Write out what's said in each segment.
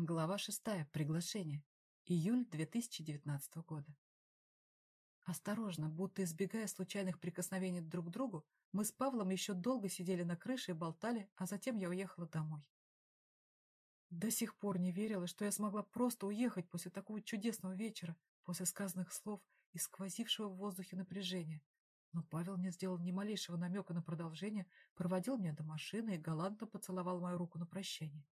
Глава шестая. Приглашение. Июль 2019 года. Осторожно, будто избегая случайных прикосновений друг к другу, мы с Павлом еще долго сидели на крыше и болтали, а затем я уехала домой. До сих пор не верила, что я смогла просто уехать после такого чудесного вечера, после сказанных слов и сквозившего в воздухе напряжения. Но Павел не сделал ни малейшего намека на продолжение, проводил меня до машины и галантно поцеловал мою руку на прощание.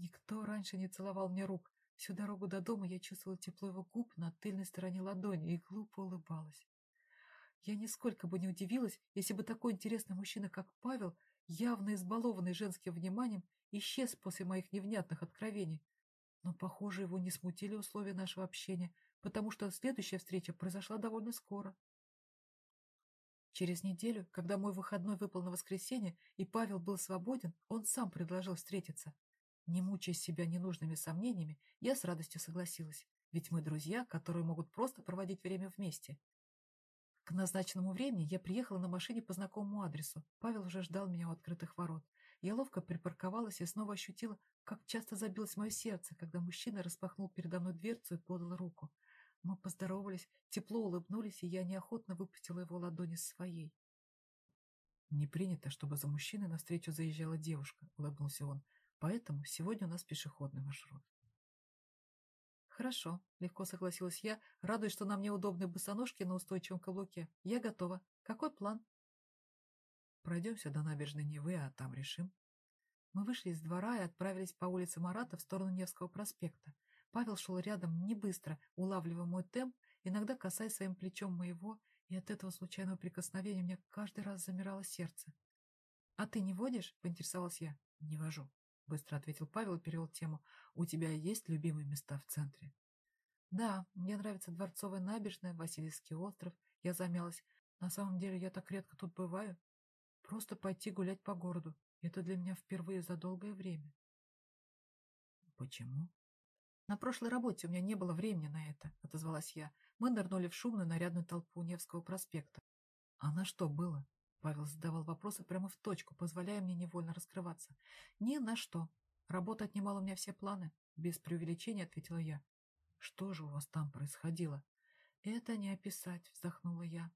Никто раньше не целовал мне рук. Всю дорогу до дома я чувствовала тепло его губ на тыльной стороне ладони и глупо улыбалась. Я нисколько бы не удивилась, если бы такой интересный мужчина, как Павел, явно избалованный женским вниманием, исчез после моих невнятных откровений. Но, похоже, его не смутили условия нашего общения, потому что следующая встреча произошла довольно скоро. Через неделю, когда мой выходной выпал на воскресенье, и Павел был свободен, он сам предложил встретиться. Не мучая себя ненужными сомнениями, я с радостью согласилась, ведь мы друзья, которые могут просто проводить время вместе. К назначенному времени я приехала на машине по знакомому адресу. Павел уже ждал меня у открытых ворот. Я ловко припарковалась и снова ощутила, как часто забилось мое сердце, когда мужчина распахнул передо мной дверцу и подал руку. Мы поздоровались, тепло улыбнулись, и я неохотно выпустила его ладони своей. «Не принято, чтобы за мужчиной навстречу заезжала девушка», — улыбнулся он. Поэтому сегодня у нас пешеходный маршрут. Хорошо, легко согласилась я, радуясь, что на мне удобные босоножки на устойчивом каблуке. Я готова. Какой план? Пройдемся до набережной Невы, а там решим. Мы вышли из двора и отправились по улице Марата в сторону Невского проспекта. Павел шел рядом не быстро, улавливая мой темп, иногда касаясь своим плечом моего, и от этого случайного прикосновения у меня каждый раз замирало сердце. — А ты не водишь? — поинтересовалась я. — Не вожу быстро ответил Павел и перевел тему. «У тебя есть любимые места в центре?» «Да, мне нравится Дворцовая набережная, Васильевский остров». Я замялась. «На самом деле я так редко тут бываю. Просто пойти гулять по городу. Это для меня впервые за долгое время». «Почему?» «На прошлой работе у меня не было времени на это», — отозвалась я. Мы нырнули в шумную нарядную толпу Невского проспекта. «А на что было?» Павел задавал вопросы прямо в точку, позволяя мне невольно раскрываться. «Ни на что. Работа отнимала у меня все планы», — без преувеличения ответила я. «Что же у вас там происходило?» «Это не описать», — вздохнула я.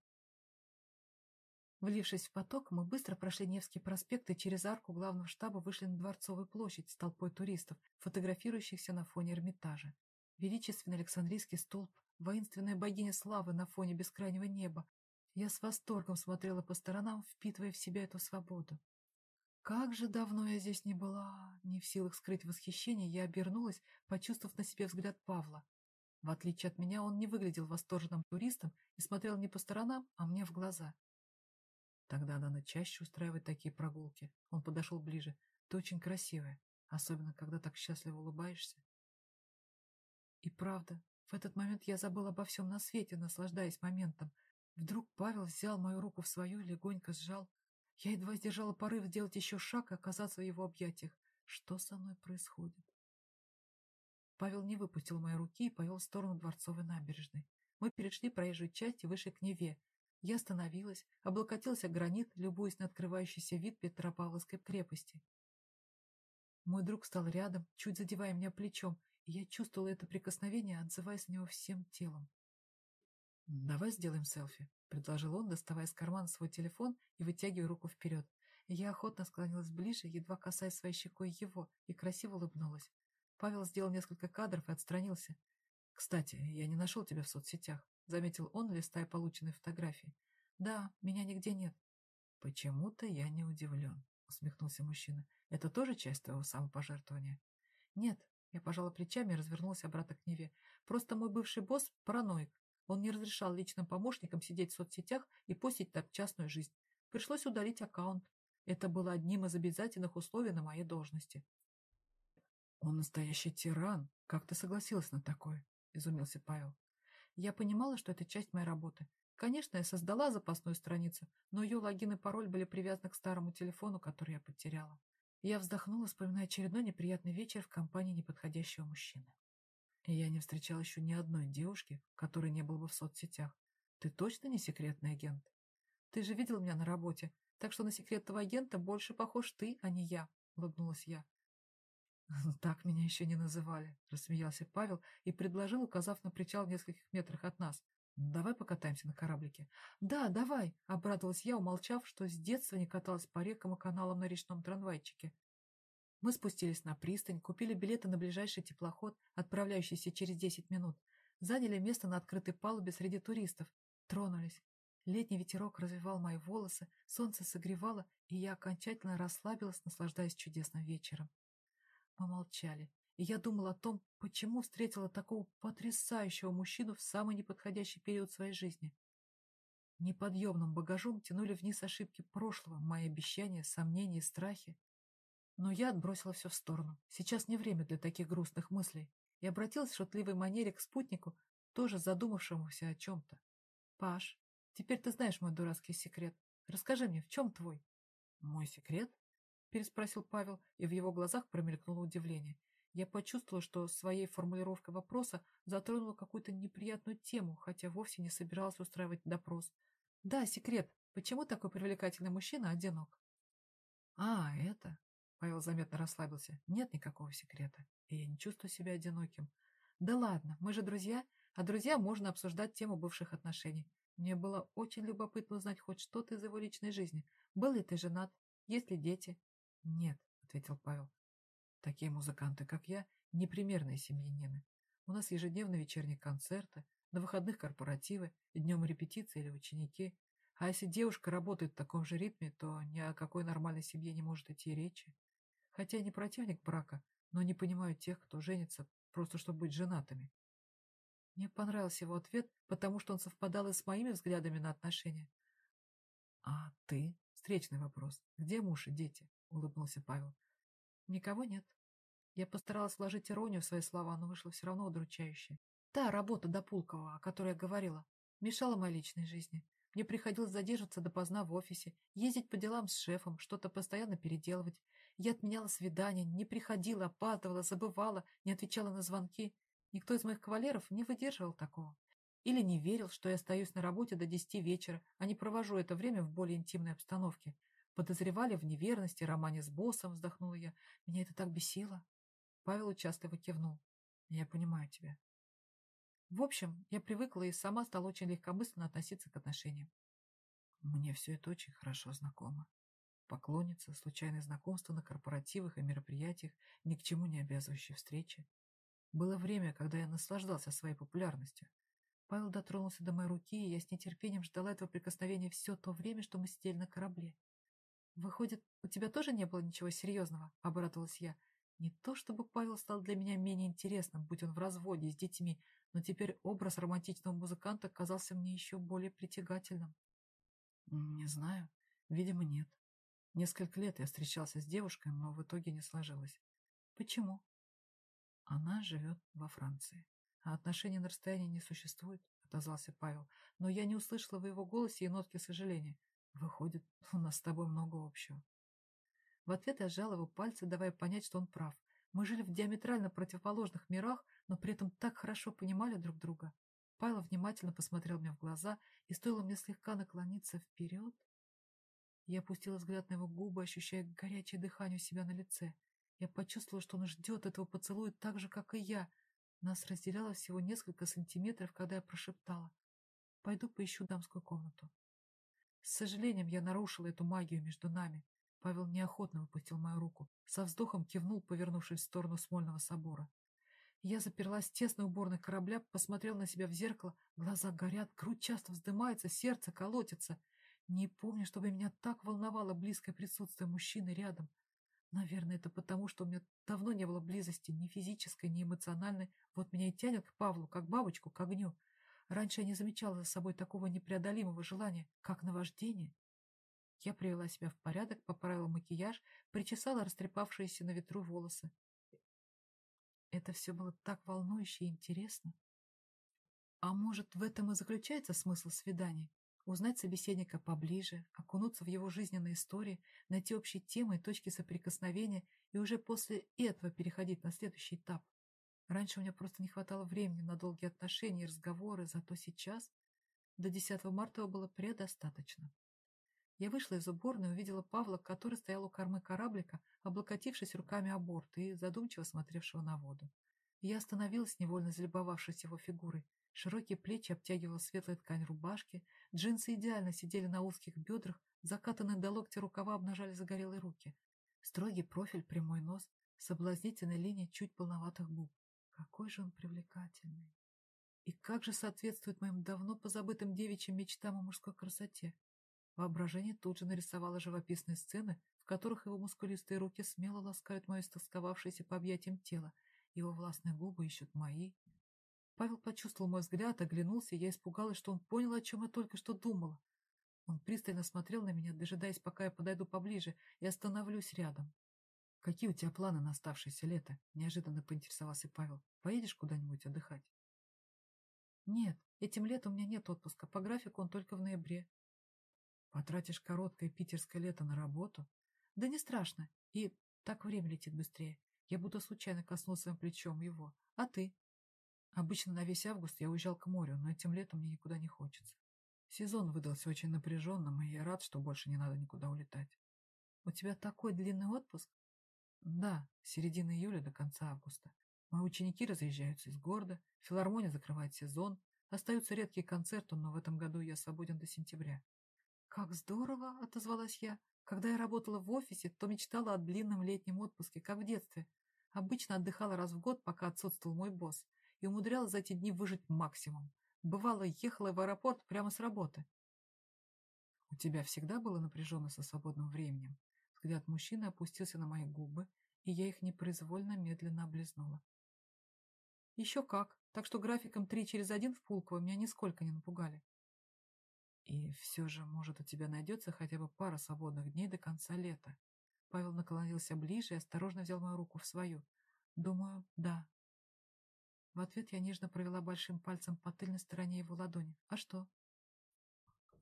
Влившись в поток, мы быстро прошли Невский проспект и через арку главного штаба вышли на Дворцовую площадь с толпой туристов, фотографирующихся на фоне Эрмитажа. Величественный Александрийский столб, воинственная богиня славы на фоне бескрайнего неба, я с восторгом смотрела по сторонам, впитывая в себя эту свободу. Как же давно я здесь не была! Не в силах скрыть восхищение, я обернулась, почувствовав на себе взгляд Павла. В отличие от меня, он не выглядел восторженным туристом и смотрел не по сторонам, а мне в глаза. Тогда надо чаще устраивать такие прогулки. Он подошел ближе. Ты очень красивая, особенно когда так счастливо улыбаешься. И правда, в этот момент я забыла обо всем на свете, наслаждаясь моментом, Вдруг Павел взял мою руку в свою и легонько сжал. Я едва сдержала порыв сделать еще шаг и оказаться в его объятиях. Что со мной происходит? Павел не выпустил мои руки и повел в сторону Дворцовой набережной. Мы перешли проезжую часть и вышли к Неве. Я остановилась, облокотился гранит, любуясь на открывающийся вид Петропавловской крепости. Мой друг стал рядом, чуть задевая меня плечом, и я чувствовала это прикосновение, отзываясь на него всем телом. «Давай сделаем селфи», — предложил он, доставая из кармана свой телефон и вытягивая руку вперед. Я охотно склонилась ближе, едва касаясь своей щекой его, и красиво улыбнулась. Павел сделал несколько кадров и отстранился. «Кстати, я не нашел тебя в соцсетях», — заметил он, листая полученные фотографии. «Да, меня нигде нет». «Почему-то я не удивлен», — усмехнулся мужчина. «Это тоже часть твоего самопожертвования?» «Нет», — я пожала плечами и развернулась обратно к Неве. «Просто мой бывший босс — параноик. Он не разрешал личным помощникам сидеть в соцсетях и постить так частную жизнь. Пришлось удалить аккаунт. Это было одним из обязательных условий на моей должности. «Он настоящий тиран. Как ты согласилась на такое?» – изумился Павел. Я понимала, что это часть моей работы. Конечно, я создала запасную страницу, но ее логин и пароль были привязаны к старому телефону, который я потеряла. Я вздохнула, вспоминая очередной неприятный вечер в компании неподходящего мужчины. Я не встречал еще ни одной девушки, которой не был бы в соцсетях. Ты точно не секретный агент? Ты же видел меня на работе, так что на секретного агента больше похож ты, а не я, улыбнулась я. Так меня еще не называли, рассмеялся Павел и предложил, указав на причал в нескольких метрах от нас. Давай покатаемся на кораблике. Да, давай, обрадовалась я, умолчав, что с детства не каталась по рекам и каналам на речном трамвайчике. Мы спустились на пристань, купили билеты на ближайший теплоход, отправляющийся через десять минут, заняли место на открытой палубе среди туристов, тронулись. Летний ветерок развивал мои волосы, солнце согревало, и я окончательно расслабилась, наслаждаясь чудесным вечером. Мы молчали, и я думала о том, почему встретила такого потрясающего мужчину в самый неподходящий период своей жизни. Неподъемным багажом тянули вниз ошибки прошлого, мои обещания, сомнения и страхи. Но я отбросила все в сторону. Сейчас не время для таких грустных мыслей. И обратилась в шутливой манере к спутнику, тоже задумавшемуся о чем-то. «Паш, теперь ты знаешь мой дурацкий секрет. Расскажи мне, в чем твой?» «Мой секрет?» — переспросил Павел, и в его глазах промелькнуло удивление. Я почувствовала, что своей формулировкой вопроса затронула какую-то неприятную тему, хотя вовсе не собиралась устраивать допрос. «Да, секрет. Почему такой привлекательный мужчина одинок?» «А, это...» Павел заметно расслабился. Нет никакого секрета, и я не чувствую себя одиноким. Да ладно, мы же друзья, а друзья можно обсуждать тему бывших отношений. Мне было очень любопытно узнать хоть что-то из его личной жизни. Был ли ты женат? Есть ли дети? Нет, ответил Павел. Такие музыканты, как я, непримерные семьянины. У нас ежедневно вечерние концерты, на выходных корпоративы, днем репетиции или ученики. А если девушка работает в таком же ритме, то ни о какой нормальной семье не может идти речи. Хотя не противник брака, но не понимаю тех, кто женится просто чтобы быть женатыми. Мне понравился его ответ, потому что он совпадал и с моими взглядами на отношения. — А ты? — встречный вопрос. — Где муж и дети? — улыбнулся Павел. — Никого нет. Я постаралась вложить иронию в свои слова, но вышло все равно удручающе. Та работа до Пулкова, о которой я говорила, мешала моей личной жизни. Мне приходилось задерживаться допоздна в офисе, ездить по делам с шефом, что-то постоянно переделывать. Я отменяла свидания, не приходила, опаздывала, забывала, не отвечала на звонки. Никто из моих кавалеров не выдерживал такого. Или не верил, что я остаюсь на работе до десяти вечера, а не провожу это время в более интимной обстановке. Подозревали в неверности, романе с боссом, вздохнула я. Меня это так бесило. Павел участливо кивнул. Я понимаю тебя. В общем, я привыкла и сама стала очень легкомысленно относиться к отношениям. Мне все это очень хорошо знакомо. Поклонница, случайное знакомство на корпоративах и мероприятиях, ни к чему не обязывающие встречи. Было время, когда я наслаждался своей популярностью. Павел дотронулся до моей руки, и я с нетерпением ждала этого прикосновения все то время, что мы сидели на корабле. «Выходит, у тебя тоже не было ничего серьезного?» — обрадовалась я. Не то чтобы Павел стал для меня менее интересным, будь он в разводе с детьми, но теперь образ романтичного музыканта казался мне еще более притягательным. Не знаю. Видимо, нет. Несколько лет я встречался с девушкой, но в итоге не сложилось. Почему? Она живет во Франции. А отношений на расстоянии не существует, отозвался Павел. Но я не услышала в его голосе и нотки сожаления. Выходит, у нас с тобой много общего. В ответ я сжал его пальцы, давая понять, что он прав. Мы жили в диаметрально противоположных мирах, но при этом так хорошо понимали друг друга. Павел внимательно посмотрел мне в глаза, и стоило мне слегка наклониться вперед, я опустила взгляд на его губы, ощущая горячее дыхание у себя на лице. Я почувствовала, что он ждет этого поцелуя так же, как и я. Нас разделяло всего несколько сантиметров, когда я прошептала. «Пойду поищу дамскую комнату». С сожалением я нарушила эту магию между нами. Павел неохотно выпустил мою руку. Со вздохом кивнул, повернувшись в сторону Смольного собора. Я заперлась в тесной уборной корабля, посмотрел на себя в зеркало. Глаза горят, грудь часто вздымается, сердце колотится — не помню, чтобы меня так волновало близкое присутствие мужчины рядом. Наверное, это потому, что у меня давно не было близости ни физической, ни эмоциональной. Вот меня и тянет к Павлу, как бабочку, к огню. Раньше я не замечала за собой такого непреодолимого желания, как наваждение. Я привела себя в порядок, поправила макияж, причесала растрепавшиеся на ветру волосы. Это все было так волнующе и интересно. А может, в этом и заключается смысл свиданий? Узнать собеседника поближе, окунуться в его жизненные истории, найти общие темы и точки соприкосновения и уже после этого переходить на следующий этап. Раньше у меня просто не хватало времени на долгие отношения и разговоры, зато сейчас до 10 марта было предостаточно. Я вышла из уборной и увидела Павла, который стоял у кормы кораблика, облокотившись руками о борт и задумчиво смотревшего на воду. Я остановилась, невольно залюбовавшись его фигурой. Широкие плечи обтягивала светлая ткань рубашки, джинсы идеально сидели на узких бедрах, закатанные до локтя рукава обнажали загорелые руки. Строгий профиль, прямой нос, соблазнительная линия чуть полноватых губ. Какой же он привлекательный! И как же соответствует моим давно позабытым девичьим мечтам о мужской красоте? Воображение тут же нарисовало живописные сцены, в которых его мускулистые руки смело ласкают мое истосковавшееся по объятиям тело, его властные губы ищут мои. Павел почувствовал мой взгляд, оглянулся, и я испугалась, что он понял, о чем я только что думала. Он пристально смотрел на меня, дожидаясь, пока я подойду поближе и остановлюсь рядом. «Какие у тебя планы на оставшееся лето?» — неожиданно поинтересовался Павел. «Поедешь куда-нибудь отдыхать?» «Нет, этим летом у меня нет отпуска. По графику он только в ноябре». «Потратишь короткое питерское лето на работу?» «Да не страшно. И так время летит быстрее. Я будто случайно коснулся плечом его. А ты?» Обычно на весь август я уезжал к морю, но этим летом мне никуда не хочется. Сезон выдался очень напряженным, и я рад, что больше не надо никуда улетать. У тебя такой длинный отпуск? Да, с середины июля до конца августа. Мои ученики разъезжаются из города, филармония закрывает сезон, остаются редкие концерты, но в этом году я свободен до сентября. Как здорово, отозвалась я. Когда я работала в офисе, то мечтала о длинном летнем отпуске, как в детстве. Обычно отдыхала раз в год, пока отсутствовал мой босс, и умудрялась за эти дни выжить максимум. Бывало, ехала в аэропорт прямо с работы. У тебя всегда было напряженно со свободным временем? Взгляд мужчины опустился на мои губы, и я их непроизвольно медленно облизнула. Еще как, так что графиком три через один в Пулково меня нисколько не напугали. И все же, может, у тебя найдется хотя бы пара свободных дней до конца лета. Павел наклонился ближе и осторожно взял мою руку в свою. Думаю, да. В ответ я нежно провела большим пальцем по тыльной стороне его ладони. А что?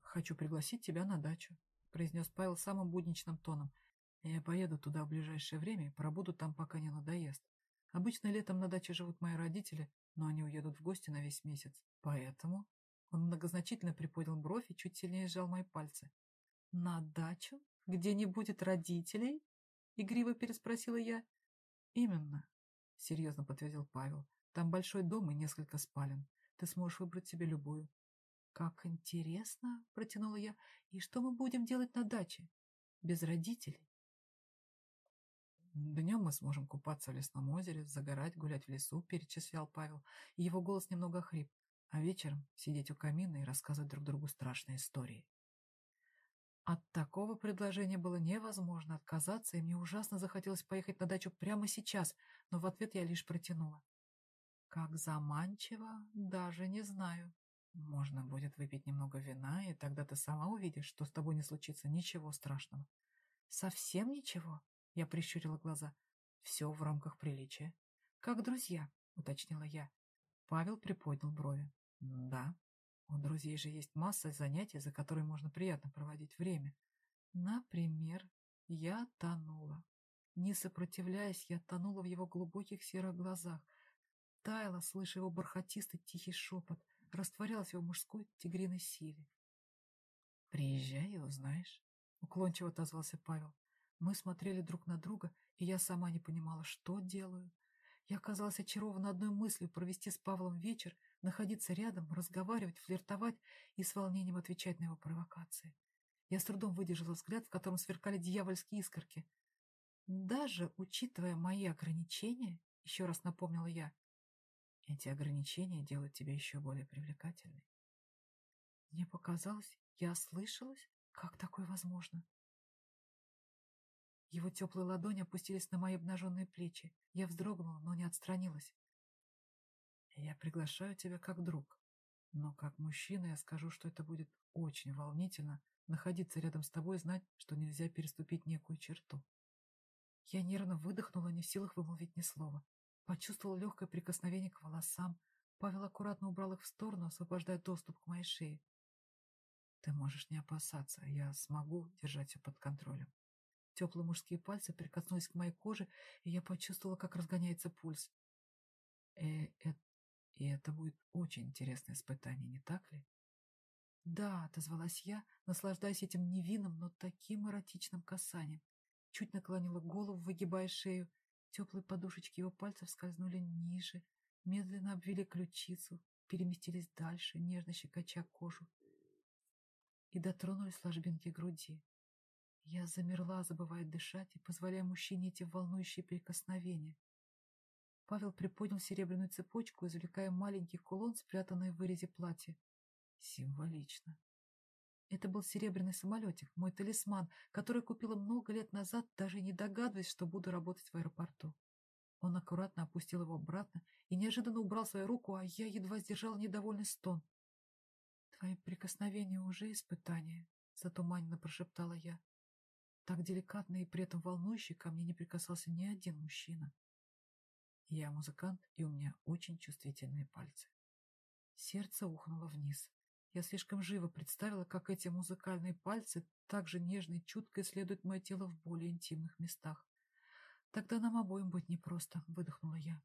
Хочу пригласить тебя на дачу, произнес Павел самым будничным тоном. Я поеду туда в ближайшее время и пробуду там, пока не надоест. Обычно летом на даче живут мои родители, но они уедут в гости на весь месяц. Поэтому он многозначительно приподнял бровь и чуть сильнее сжал мои пальцы. «На дачу? Где не будет родителей?» Игриво переспросила я. «Именно», — серьезно подтвердил Павел. «Там большой дом и несколько спален. Ты сможешь выбрать себе любую». «Как интересно!» — протянула я. «И что мы будем делать на даче? Без родителей?» «Днем мы сможем купаться в лесном озере, загорать, гулять в лесу», — перечислял Павел. И его голос немного охрип а вечером сидеть у камина и рассказывать друг другу страшные истории. От такого предложения было невозможно отказаться, и мне ужасно захотелось поехать на дачу прямо сейчас, но в ответ я лишь протянула. Как заманчиво, даже не знаю. Можно будет выпить немного вина, и тогда ты сама увидишь, что с тобой не случится ничего страшного. Совсем ничего? Я прищурила глаза. Все в рамках приличия. Как друзья, уточнила я. Павел приподнял брови. Да, у друзей же есть масса занятий, за которые можно приятно проводить время. Например, я тонула. Не сопротивляясь, я тонула в его глубоких серых глазах, таяла, слыша его бархатистый тихий шепот, растворялась в его мужской тигриной силе. «Приезжай и узнаешь», — уклончиво отозвался Павел. Мы смотрели друг на друга, и я сама не понимала, что делаю. Я оказалась очарована одной мыслью провести с Павлом вечер, находиться рядом, разговаривать, флиртовать и с волнением отвечать на его провокации. Я с трудом выдержала взгляд, в котором сверкали дьявольские искорки. Даже учитывая мои ограничения, еще раз напомнила я, эти ограничения делают тебя еще более привлекательной. Мне показалось, я ослышалась, как такое возможно. Его теплые ладони опустились на мои обнаженные плечи. Я вздрогнула, но не отстранилась. Я приглашаю тебя как друг. Но как мужчина я скажу, что это будет очень волнительно находиться рядом с тобой и знать, что нельзя переступить некую черту. Я нервно выдохнула, не в силах вымолвить ни слова. Почувствовала легкое прикосновение к волосам. Павел аккуратно убрал их в сторону, освобождая доступ к моей шее. Ты можешь не опасаться, я смогу держать все под контролем. Теплые мужские пальцы прикоснулись к моей коже, и я почувствовала, как разгоняется пульс. Э, э, и это будет очень интересное испытание, не так ли? «Да», — отозвалась я, наслаждаясь этим невинным, но таким эротичным касанием. Чуть наклонила голову, выгибая шею. Теплые подушечки его пальцев скользнули ниже, медленно обвели ключицу, переместились дальше, нежно щекоча кожу и дотронулись ложбинки груди. Я замерла, забывая дышать и позволяя мужчине эти волнующие прикосновения. Павел приподнял серебряную цепочку, извлекая маленький кулон, спрятанный в вырезе платья. Символично. Это был серебряный самолетик, мой талисман, который купила много лет назад, даже не догадываясь, что буду работать в аэропорту. Он аккуратно опустил его обратно и неожиданно убрал свою руку, а я едва сдержал недовольный стон. «Твои прикосновения уже испытание», — затуманенно прошептала я. Так деликатно и при этом волнующе ко мне не прикасался ни один мужчина. Я музыкант, и у меня очень чувствительные пальцы. Сердце ухнуло вниз. Я слишком живо представила, как эти музыкальные пальцы так же нежно и чутко исследуют мое тело в более интимных местах. Тогда нам обоим будет непросто, выдохнула я.